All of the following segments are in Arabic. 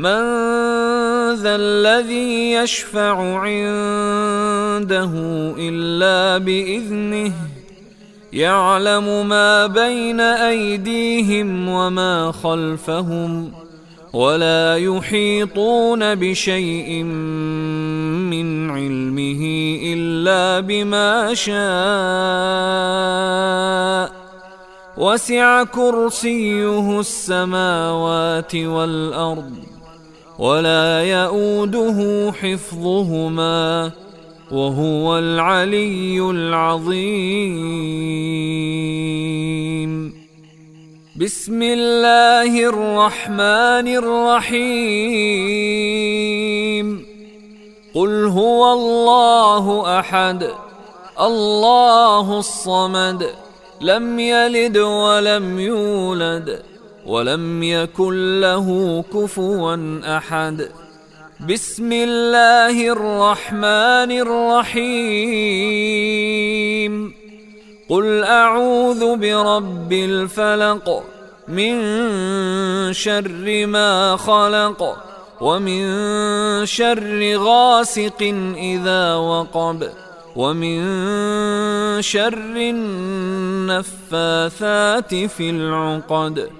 من ذا الذي يشفع عنده إلا بإذنه يعلم ما بين أيديهم وما خلفهم ولا يحيطون بشيء من علمه إلا بما شاء وسع كرسيه السماوات والأرض ولا يؤوده حفظهما وهو العلي العظيم. بسم الله الرحمن الرحيم. قل هو الله أحد الله الصمد لم يلد ولم يولد. ولم يكن له كفوا أحد. بسم الله الرحمن الرحيم. قل أعوذ برب الفلق من شر ما خلق ومن شر غاسق إذا وقب ومن شر النفاثات في العقد.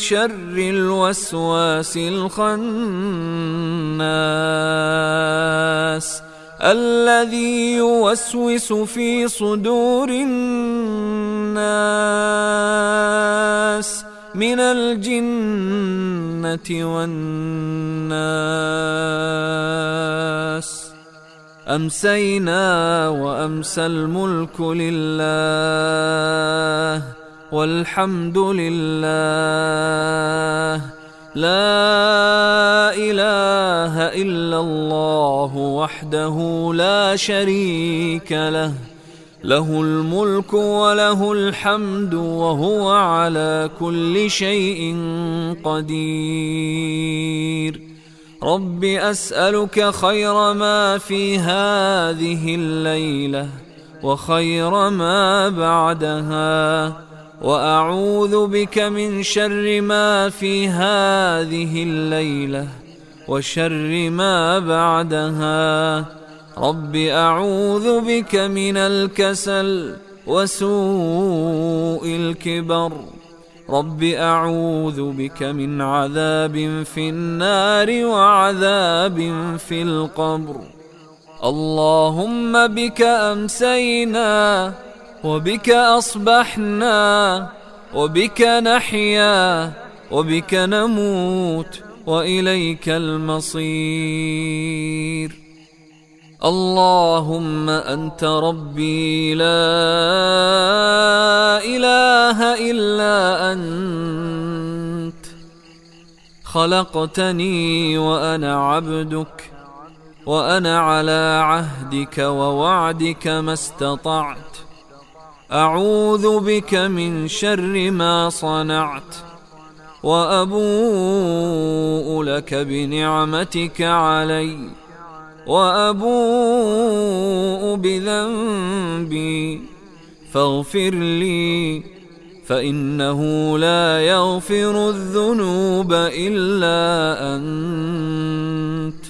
شر الوسواس الخناس الذي يوسوس في صدور الناس من الجنة والناس. أمسينا وأمسى الملك لله. والحمد لله لا إله إلا الله وحده لا شريك له. له الملك وله الحمد وهو على كل شيء قدير. رب أسألك خير ما في هذه الليلة وخير ما بعدها. وأعوذ بك من شر ما في هذه الليلة وشر ما بعدها. رب أعوذ بك من الكسل وسوء الكبر. رب أعوذ بك من عذاب في النار وعذاب في القبر. اللهم بك أمسينا وبك أصبحنا وبك نحيا وبك نموت وإليك المصير. اللهم أنت ربي لا إله إلا أنت. خلقتني وأنا عبدك وأنا على عهدك ووعدك ما استطعت. أعوذ بك من شر ما صنعت وأبوء لك بنعمتك علي وأبوء بذنبي فاغفر لي فإنه لا يغفر الذنوب إلا أنت.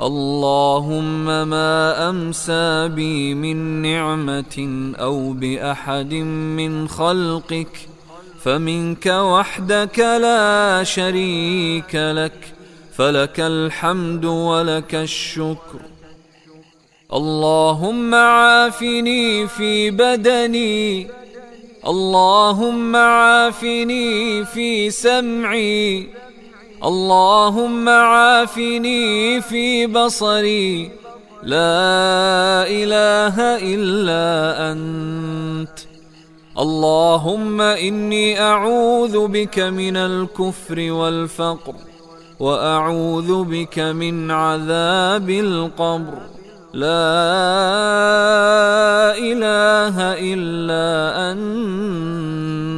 اللهم ما أمسى بي من نعمة أو بأحد من خلقك فمنك وحدك لا شريك لك فلك الحمد ولك الشكر. اللهم عافني في بدني اللهم عافني في سمعي. اللهم عافني في بصري. لا إله إلا أنت. اللهم إني أعوذ بك من الكفر والفقر وأعوذ بك من عذاب القبر. لا إله إلا أنت.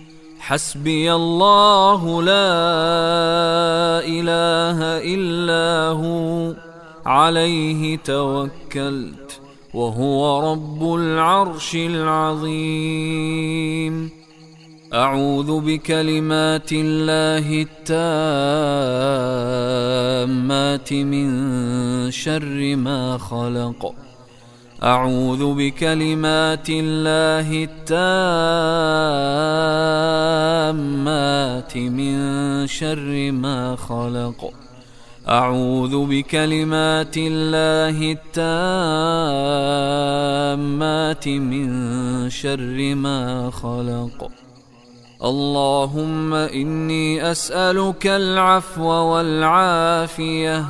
حسبي الله لا إله إلا هو عليه توكلت وهو رب العرش العظيم. أعوذ بكلمات الله التامات من شر ما خلق. أعوذ بكلمات الله التامات من شر ما خلق. أعوذ بكلمات الله التامات من شر ما خلق. اللهم إني أسألك العفو والعافية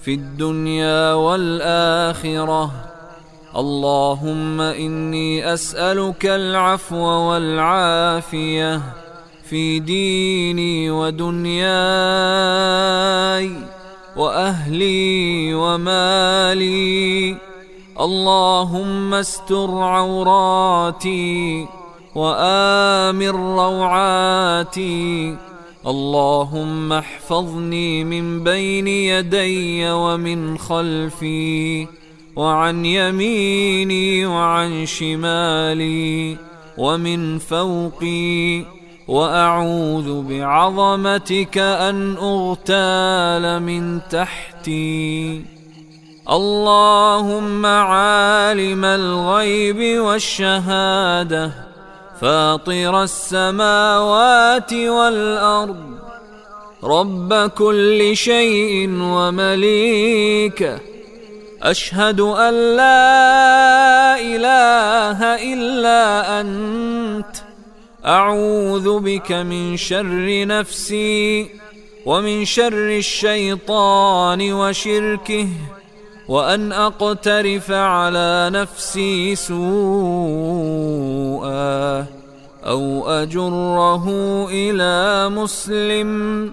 في الدنيا والآخرة. اللهم إني أسألك العفو والعافية في ديني ودنياي وأهلي ومالي. اللهم استر عوراتي وآمن روعاتي. اللهم احفظني من بين يدي ومن خلفي وعن يميني وعن شمالي ومن فوقي. وأعوذ بعظمتك أن أغتال من تحتي. اللهم عالم الغيب والشهادة فاطر السماوات والأرض. رب كل شيء ومليكه أشهد أن لا إله إلا أنت. أعوذ بك من شر نفسي ومن شر الشيطان وشركه وأن أقترف على نفسي سوءا أو أجره إلى مسلم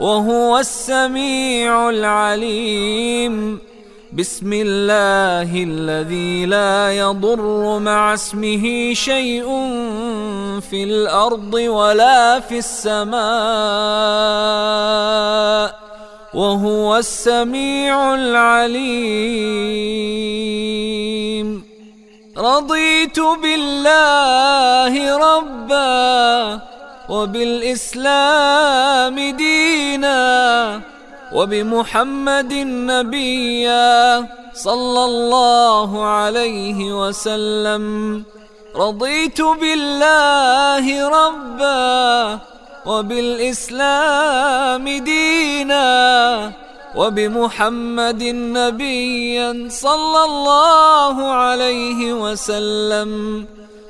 وهو السميع العليم. بسم الله الذي لا يضر مع اسمه شيء في الأرض ولا في السماء. وهو السميع العليم. رضيت بالله ربا وبالإسلام دينا وبمحمد نبيا صلى الله عليه وسلم. رضيت بالله ربا وبالإسلام دينا وبمحمد نبيا صلى الله عليه وسلم.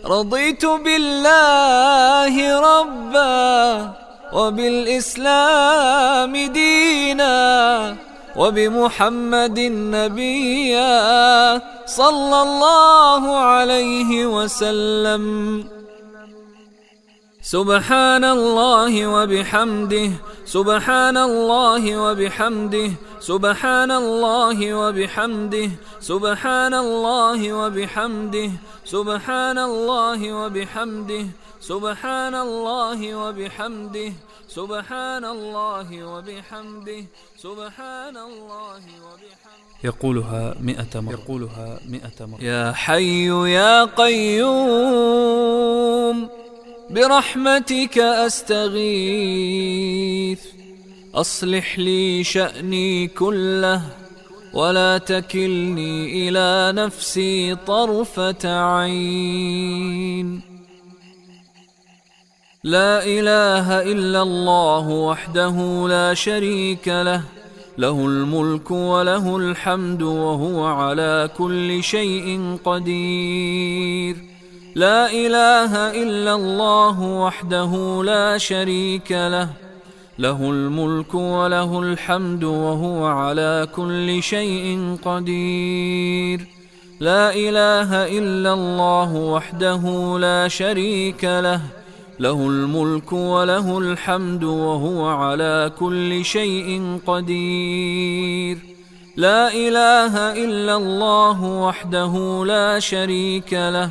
رضيت بالله ربا وبالإسلام دينا وبمحمد نبيا صلى الله عليه وسلم. سبحان الله وبحمده سبحان الله وبحمده سبحان الله وبحمده سبحان الله وبحمده سبحان الله وبحمده سبحان الله وبحمده سبحان الله وبحمده سبحان الله وبحمده. يقولها مئة مرة. يقولها مئة مرة. يا حي يا قيوم برحمتك أستغيث. أصلح لي شأني كله ولا تكلني إلى نفسي طرفة عين. لا إله إلا الله وحده لا شريك له له الملك وله الحمد وهو على كل شيء قدير. لا إله إلا الله وحده لا شريك له له الملك وله الحمد وهو على كل شيء قدير. لا إله إلا الله وحده لا شريك له. له الملك وله الحمد وهو على كل شيء قدير. لا إله إلا الله وحده لا شريك له.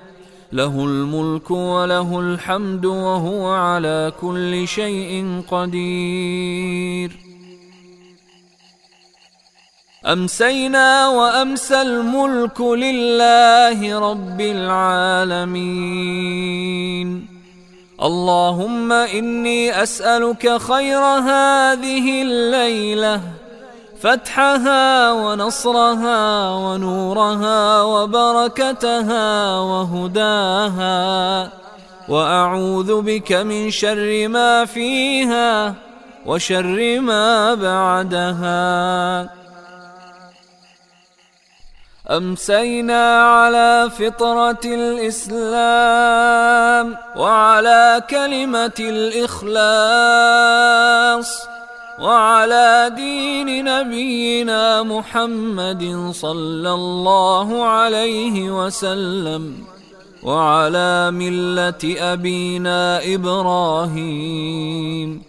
له الملك وله الحمد وهو على كل شيء قدير. أمسينا وامسى الملك لله رب العالمين. اللهم إني أسألك خير هذه الليلة فتحها ونصرها ونورها وبركتها وهداها. وأعوذ بك من شر ما فيها وشر ما بعدها. أمسينا على فطرة الإسلام وعلى كلمة الإخلاص. وعلى دين نبينا محمد صلى الله عليه وسلم وعلى ملة أبينا إبراهيم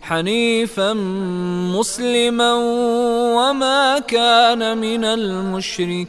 حنيفا مسلما وما كان من المشركين.